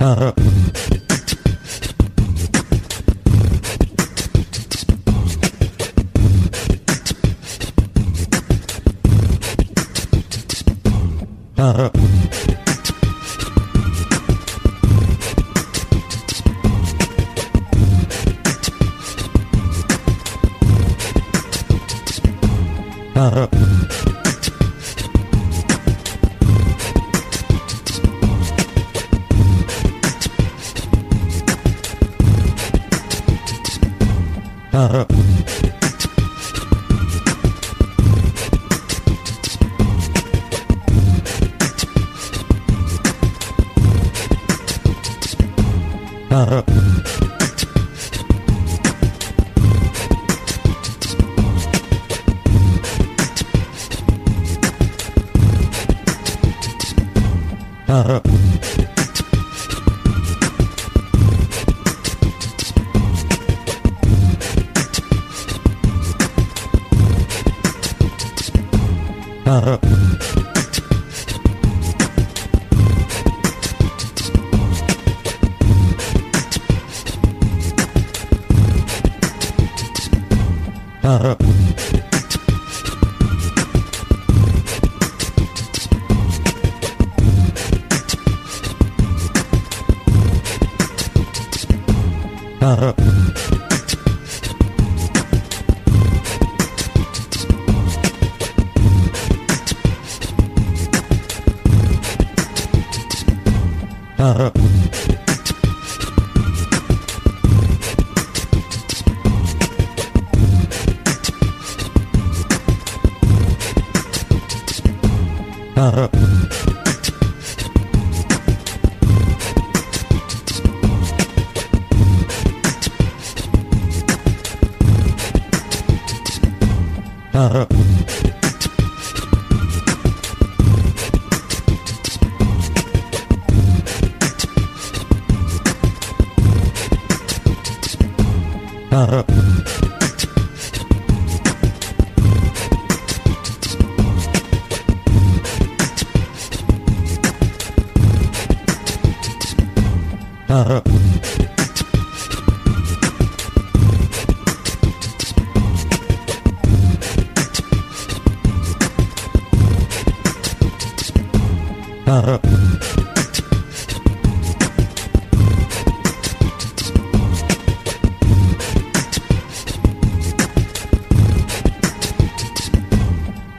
Uh, uh, Uh-huh. Uh-huh. Uh, uh. Uh, uh.